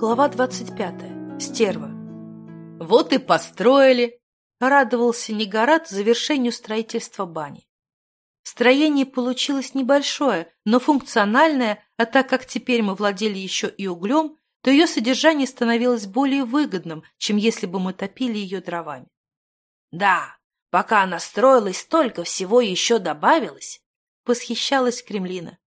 Глава 25. Стерва. «Вот и построили!» — радовался Негорат завершению строительства бани. Строение получилось небольшое, но функциональное, а так как теперь мы владели еще и углем, то ее содержание становилось более выгодным, чем если бы мы топили ее дровами. «Да, пока она строилась, столько всего еще добавилось!» — восхищалась Кремлина.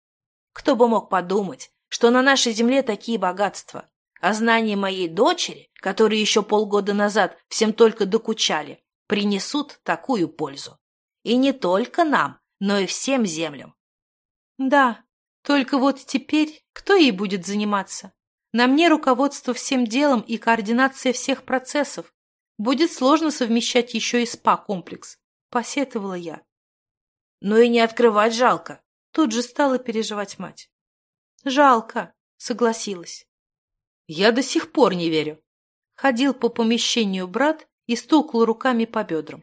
«Кто бы мог подумать, что на нашей земле такие богатства, а знания моей дочери, которые еще полгода назад всем только докучали, принесут такую пользу. И не только нам, но и всем землям. Да, только вот теперь кто ей будет заниматься? На мне руководство всем делом и координация всех процессов. Будет сложно совмещать еще и спа-комплекс, посетовала я. Но и не открывать жалко. Тут же стала переживать мать. Жалко, согласилась. Я до сих пор не верю. Ходил по помещению брат и стукал руками по бедрам.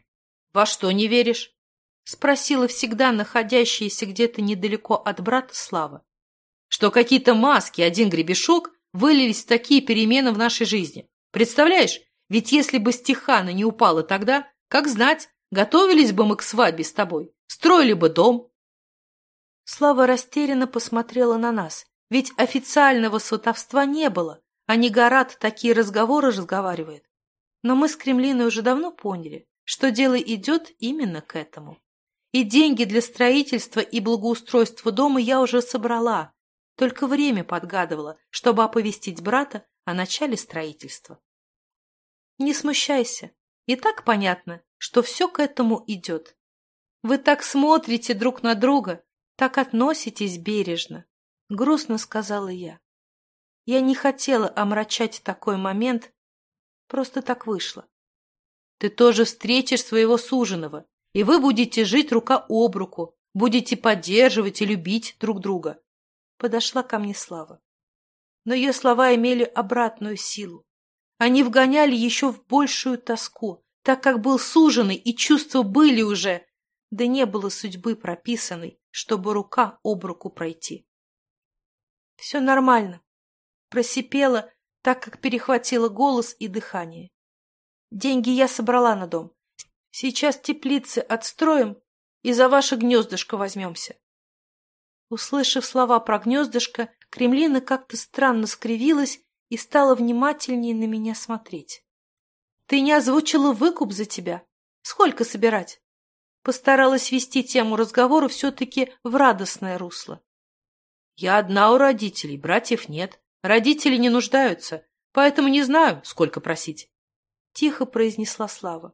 Во что не веришь? Спросила всегда находящаяся где-то недалеко от брата Слава. Что какие-то маски, один гребешок вылились в такие перемены в нашей жизни. Представляешь, ведь если бы стихана не упала тогда, как знать, готовились бы мы к свадьбе с тобой, строили бы дом. Слава растерянно посмотрела на нас, ведь официального сватовства не было, а Негорат такие разговоры разговаривает. Но мы с Кремлиной уже давно поняли, что дело идет именно к этому. И деньги для строительства и благоустройства дома я уже собрала, только время подгадывала, чтобы оповестить брата о начале строительства. Не смущайся, и так понятно, что все к этому идет. Вы так смотрите друг на друга, так относитесь бережно, — грустно сказала я. Я не хотела омрачать такой момент, просто так вышло. Ты тоже встретишь своего суженого, и вы будете жить рука об руку, будете поддерживать и любить друг друга подошла ко мне Слава. Но ее слова имели обратную силу. Они вгоняли еще в большую тоску, так как был суженый и чувства были уже, да не было судьбы прописанной, чтобы рука об руку пройти. Все нормально. Просипела, так как перехватила голос и дыхание. Деньги я собрала на дом. Сейчас теплицы отстроим и за ваше гнездышко возьмемся. Услышав слова про гнездышко, Кремлина как-то странно скривилась и стала внимательнее на меня смотреть. «Ты не озвучила выкуп за тебя? Сколько собирать?» Постаралась вести тему разговора все-таки в радостное русло. «Я одна у родителей, братьев нет. Родители не нуждаются, поэтому не знаю, сколько просить», — тихо произнесла Слава.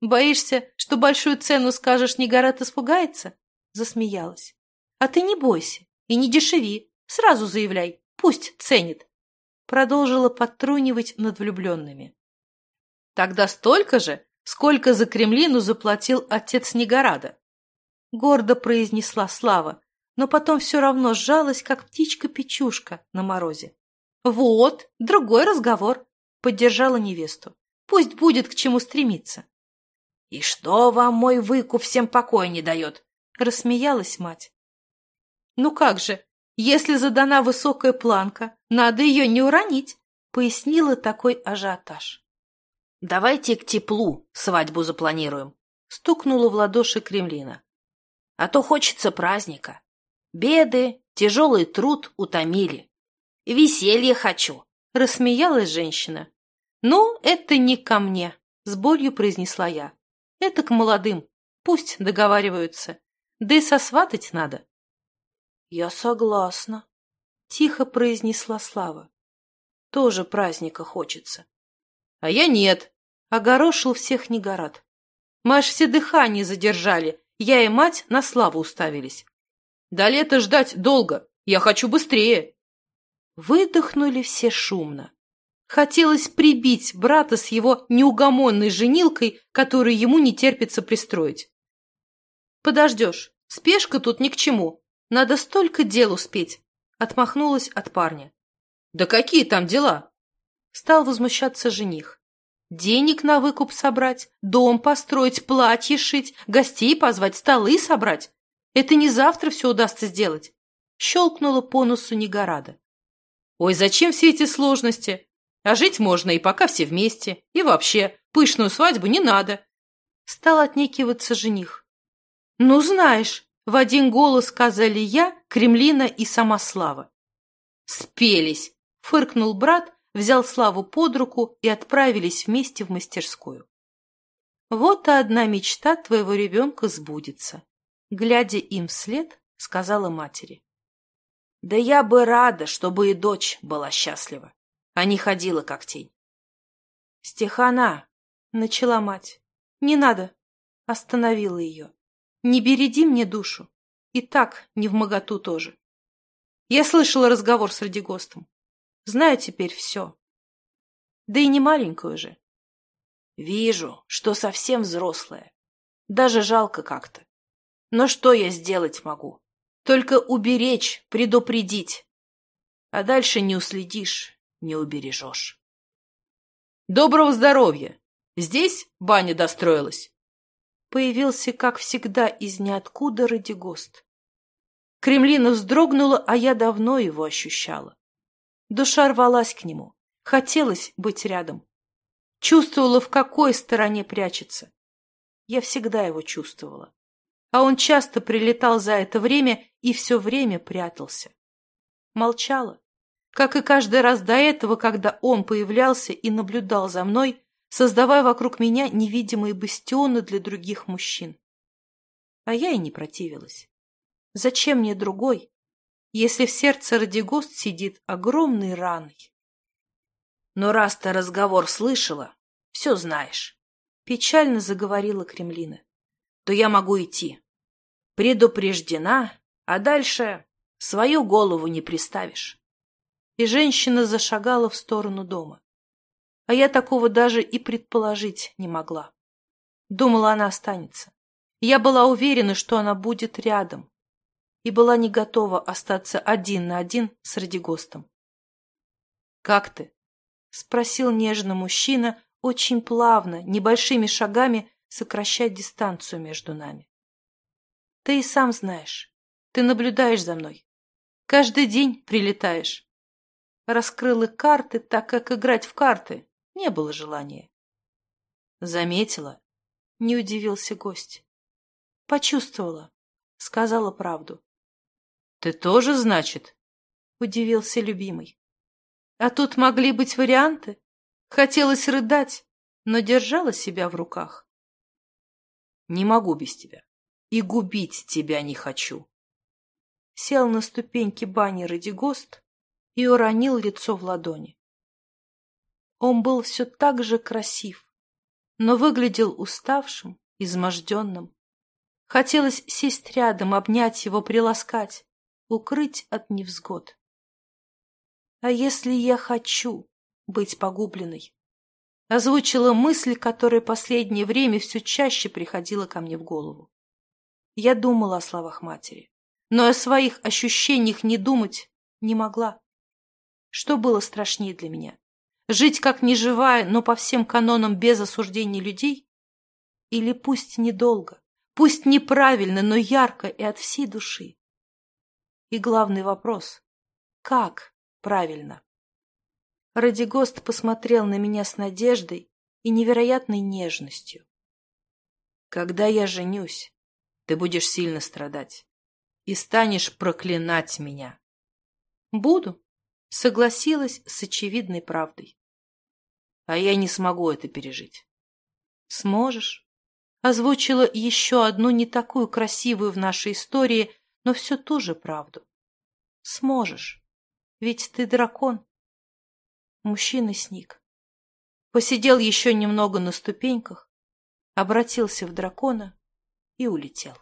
«Боишься, что большую цену скажешь, Негорат испугается?» — засмеялась. А ты не бойся и не дешеви, сразу заявляй, пусть ценит. Продолжила подтрунивать над влюбленными. Тогда столько же, сколько за Кремлину заплатил отец Негорада. Гордо произнесла Слава, но потом все равно сжалась, как птичка-печушка на морозе. «Вот, другой разговор», — поддержала невесту. «Пусть будет к чему стремиться». «И что вам мой выкуп всем покоя не дает?» — рассмеялась мать. «Ну как же, если задана высокая планка, надо ее не уронить», — пояснила такой ажиотаж. «Давайте к теплу свадьбу запланируем», — стукнула в ладоши Кремлина. «А то хочется праздника. Беды, тяжелый труд утомили. Веселье хочу», — рассмеялась женщина. «Ну, это не ко мне», — с болью произнесла я. «Это к молодым. Пусть договариваются. Да и сосватать надо». «Я согласна», — тихо произнесла Слава. «Тоже праздника хочется». «А я нет», — огорошил всех Негорат. «Мы аж все дыхание задержали, я и мать на Славу уставились». «До лета ждать долго, я хочу быстрее». Выдохнули все шумно. Хотелось прибить брата с его неугомонной женилкой, которую ему не терпится пристроить. «Подождешь, спешка тут ни к чему», надо столько дел успеть!» Отмахнулась от парня. «Да какие там дела?» Стал возмущаться жених. «Денег на выкуп собрать, дом построить, платье шить, гостей позвать, столы собрать. Это не завтра все удастся сделать!» Щелкнула по носу Негорада. Ой, зачем все эти сложности? А жить можно и пока все вместе. И вообще, пышную свадьбу не надо. Стал отнекиваться жених. Ну, знаешь, в один голос сказали я, Кремлина и сама Слава. Спелись, фыркнул брат, взял Славу под руку и отправились вместе в мастерскую. Вот и одна мечта твоего ребенка сбудется. Глядя им вслед, сказала матери. Да я бы рада, чтобы и дочь была счастлива, а не ходила как тень. Стехана, начала мать. Не надо, остановила ее. Не береди мне душу. И так не в моготу тоже. Я слышала разговор с Радигостом. Знаю теперь все. Да и не маленькую уже. Вижу, что совсем взрослая. Даже жалко как-то. Но что я сделать могу? Только уберечь, предупредить. А дальше не уследишь, не убережешь. Доброго здоровья! Здесь баня достроилась? Появился, как всегда, из ниоткуда Радигост. Кремлина вздрогнула, а я давно его ощущала. Душа рвалась к нему. Хотелось быть рядом. Чувствовала, в какой стороне прячется. Я всегда его чувствовала а он часто прилетал за это время и все время прятался. Молчала, как и каждый раз до этого, когда он появлялся и наблюдал за мной, создавая вокруг меня невидимые бастионы для других мужчин. А я и не противилась. Зачем мне другой, если в сердце Радигост сидит огромной раной? Но раз ты разговор слышала, все знаешь. Печально заговорила Кремлина то я могу идти. Предупреждена, а дальше свою голову не приставишь. И женщина зашагала в сторону дома. А я такого даже и предположить не могла. Думала, она останется. Я была уверена, что она будет рядом. И была не готова остаться один на один с Радигостом. «Как ты?» — спросил нежно мужчина, очень плавно, небольшими шагами, сокращать дистанцию между нами. Ты и сам знаешь. Ты наблюдаешь за мной. Каждый день прилетаешь. Раскрыла карты, так как играть в карты не было желания. Заметила? Не удивился гость. Почувствовала. Сказала правду. Ты тоже, значит? Удивился любимый. А тут могли быть варианты. Хотелось рыдать, но держала себя в руках. Не могу без тебя. И губить тебя не хочу. Сел на ступеньки бани Радигост и уронил лицо в ладони. Он был все так же красив, но выглядел уставшим, изможденным. Хотелось сесть рядом, обнять его, приласкать, укрыть от невзгод. А если я хочу быть погубленной? Озвучила мысль, которая последнее время все чаще приходила ко мне в голову. Я думала о словах матери, но о своих ощущениях не думать не могла. Что было страшнее для меня? Жить как неживая, но по всем канонам без осуждения людей? Или пусть недолго, пусть неправильно, но ярко и от всей души? И главный вопрос – как правильно? Радигост посмотрел на меня с надеждой и невероятной нежностью. «Когда я женюсь, ты будешь сильно страдать и станешь проклинать меня». «Буду», — согласилась с очевидной правдой. «А я не смогу это пережить». «Сможешь», — озвучила еще одну не такую красивую в нашей истории, но все ту же правду. «Сможешь, ведь ты дракон». Мужчина сник. Посидел еще немного на ступеньках, обратился в дракона и улетел.